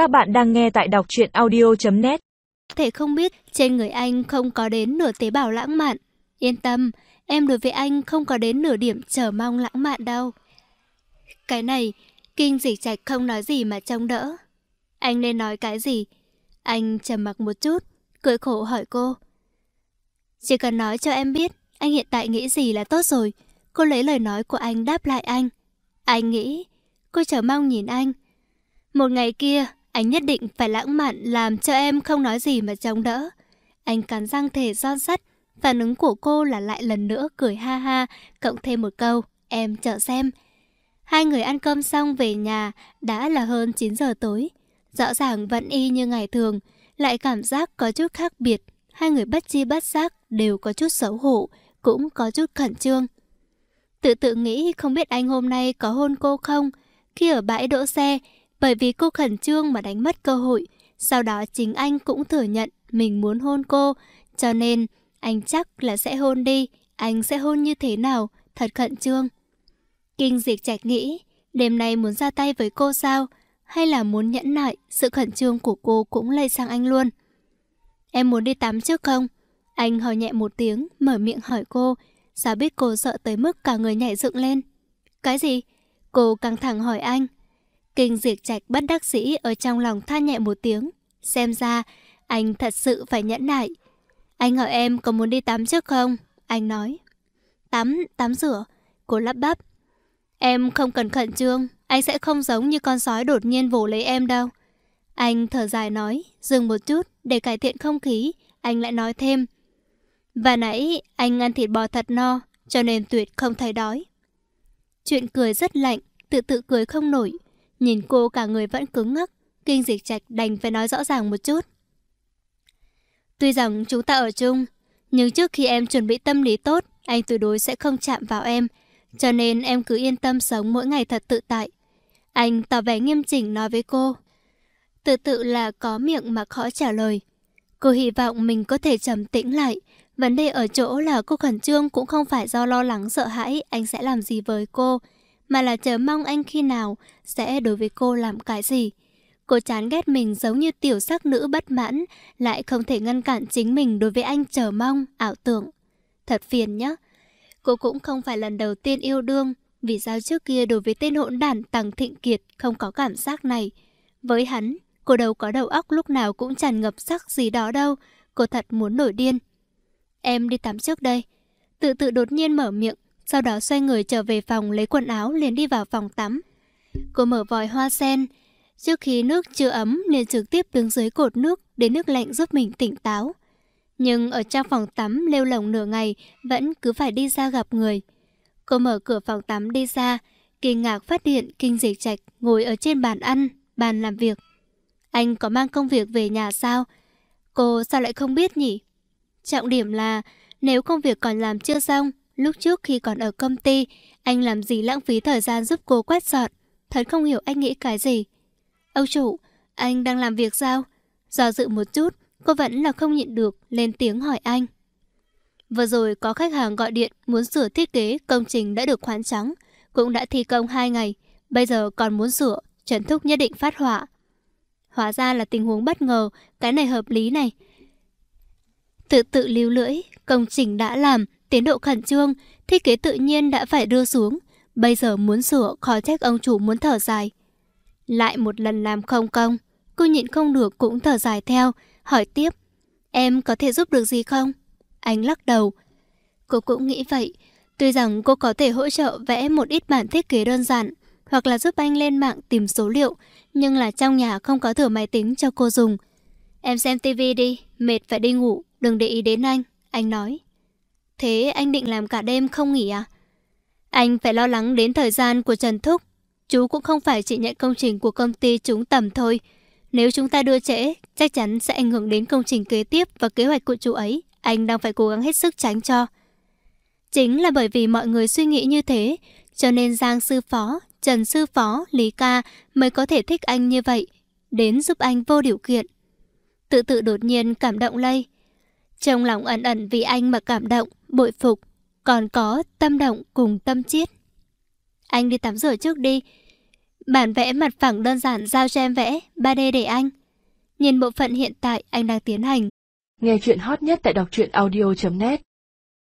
Các bạn đang nghe tại đọc truyện audio.net Thể không biết trên người anh không có đến nửa tế bào lãng mạn. Yên tâm, em đối với anh không có đến nửa điểm chờ mong lãng mạn đâu. Cái này, kinh dịch trạch không nói gì mà trông đỡ. Anh nên nói cái gì? Anh trầm mặc một chút, cười khổ hỏi cô. Chỉ cần nói cho em biết anh hiện tại nghĩ gì là tốt rồi. Cô lấy lời nói của anh đáp lại anh. Anh nghĩ, cô chờ mong nhìn anh. Một ngày kia, anh nhất định phải lãng mạn làm cho em không nói gì mà chống đỡ. Anh cắn răng thể son sắt. Phản ứng của cô là lại lần nữa cười ha ha, cộng thêm một câu, em chờ xem. Hai người ăn cơm xong về nhà, đã là hơn 9 giờ tối. Rõ ràng vẫn y như ngày thường, lại cảm giác có chút khác biệt. Hai người bất chi bất giác đều có chút xấu hổ, cũng có chút khẩn trương. Tự tự nghĩ không biết anh hôm nay có hôn cô không? Khi ở bãi đỗ xe, bởi vì cô khẩn trương mà đánh mất cơ hội. Sau đó chính anh cũng thừa nhận mình muốn hôn cô, cho nên anh chắc là sẽ hôn đi. Anh sẽ hôn như thế nào? Thật khẩn trương. Kinh diệt trạch nghĩ, đêm nay muốn ra tay với cô sao? Hay là muốn nhẫn nại, sự khẩn trương của cô cũng lây sang anh luôn. Em muốn đi tắm trước không? Anh hỏi nhẹ một tiếng, mở miệng hỏi cô. Sao biết cô sợ tới mức cả người nhảy dựng lên? Cái gì? Cô căng thẳng hỏi anh. Kinh diệt trạch bất đắc sĩ ở trong lòng than nhẹ một tiếng. Xem ra, anh thật sự phải nhẫn nại. Anh hỏi em có muốn đi tắm trước không? Anh nói. Tắm, tắm rửa. Cô lắp bắp. Em không cần khẩn trương, anh sẽ không giống như con sói đột nhiên vồ lấy em đâu. Anh thở dài nói, dừng một chút để cải thiện không khí, anh lại nói thêm. Và nãy anh ăn thịt bò thật no, cho nên tuyệt không thấy đói. Chuyện cười rất lạnh, tự tự cười không nổi. Nhìn cô cả người vẫn cứng ngắc, kinh dịch trạch đành phải nói rõ ràng một chút. Tuy rằng chúng ta ở chung, nhưng trước khi em chuẩn bị tâm lý tốt, anh tuyệt đối sẽ không chạm vào em. Cho nên em cứ yên tâm sống mỗi ngày thật tự tại. Anh tỏ vẻ nghiêm chỉnh nói với cô. Tự tự là có miệng mà khó trả lời. Cô hy vọng mình có thể trầm tĩnh lại. Vấn đề ở chỗ là cô khẩn trương cũng không phải do lo lắng sợ hãi anh sẽ làm gì với cô, mà là chờ mong anh khi nào sẽ đối với cô làm cái gì. Cô chán ghét mình giống như tiểu sắc nữ bất mãn, lại không thể ngăn cản chính mình đối với anh chờ mong, ảo tưởng. Thật phiền nhá. Cô cũng không phải lần đầu tiên yêu đương, vì sao trước kia đối với tên hỗn đản Tằng Thịnh Kiệt không có cảm giác này. Với hắn, cô đâu có đầu óc lúc nào cũng tràn ngập sắc gì đó đâu, cô thật muốn nổi điên. Em đi tắm trước đây. Tự tự đột nhiên mở miệng, sau đó xoay người trở về phòng lấy quần áo liền đi vào phòng tắm. Cô mở vòi hoa sen. Trước khi nước chưa ấm liền trực tiếp đứng dưới cột nước để nước lạnh giúp mình tỉnh táo. Nhưng ở trong phòng tắm lêu lồng nửa ngày vẫn cứ phải đi ra gặp người. Cô mở cửa phòng tắm đi ra, kinh ngạc phát hiện kinh dịch trạch ngồi ở trên bàn ăn, bàn làm việc. Anh có mang công việc về nhà sao? Cô sao lại không biết nhỉ? Trọng điểm là nếu công việc còn làm chưa xong, lúc trước khi còn ở công ty, anh làm gì lãng phí thời gian giúp cô quét dọn. Thật không hiểu anh nghĩ cái gì. Ông chủ, anh đang làm việc sao? Do dự một chút, cô vẫn là không nhịn được, lên tiếng hỏi anh. Vừa rồi có khách hàng gọi điện muốn sửa thiết kế công trình đã được khoán trắng, cũng đã thi công 2 ngày, bây giờ còn muốn sửa, Trần Thúc nhất định phát họa. Hóa ra là tình huống bất ngờ, cái này hợp lý này. Tự tự lưu lưỡi, công trình đã làm, tiến độ khẩn trương, thiết kế tự nhiên đã phải đưa xuống. Bây giờ muốn sửa, khó trách ông chủ muốn thở dài. Lại một lần làm không công, cô nhịn không được cũng thở dài theo, hỏi tiếp. Em có thể giúp được gì không? Anh lắc đầu. Cô cũng nghĩ vậy. Tuy rằng cô có thể hỗ trợ vẽ một ít bản thiết kế đơn giản, hoặc là giúp anh lên mạng tìm số liệu, nhưng là trong nhà không có thửa máy tính cho cô dùng. Em xem tivi đi, mệt phải đi ngủ, đừng để ý đến anh, anh nói. Thế anh định làm cả đêm không nghỉ à? Anh phải lo lắng đến thời gian của Trần Thúc. Chú cũng không phải chỉ nhận công trình của công ty chúng tầm thôi. Nếu chúng ta đưa trễ, chắc chắn sẽ ảnh hưởng đến công trình kế tiếp và kế hoạch của chú ấy. Anh đang phải cố gắng hết sức tránh cho. Chính là bởi vì mọi người suy nghĩ như thế, cho nên Giang Sư Phó, Trần Sư Phó, Lý Ca mới có thể thích anh như vậy, đến giúp anh vô điều kiện. Tự tự đột nhiên cảm động lây. Trong lòng ẩn ẩn vì anh mà cảm động, bội phục, còn có tâm động cùng tâm chiết. Anh đi tắm rửa trước đi. Bản vẽ mặt phẳng đơn giản giao cho em vẽ, 3D để anh. Nhìn bộ phận hiện tại anh đang tiến hành. Nghe chuyện hot nhất tại đọc truyện audio.net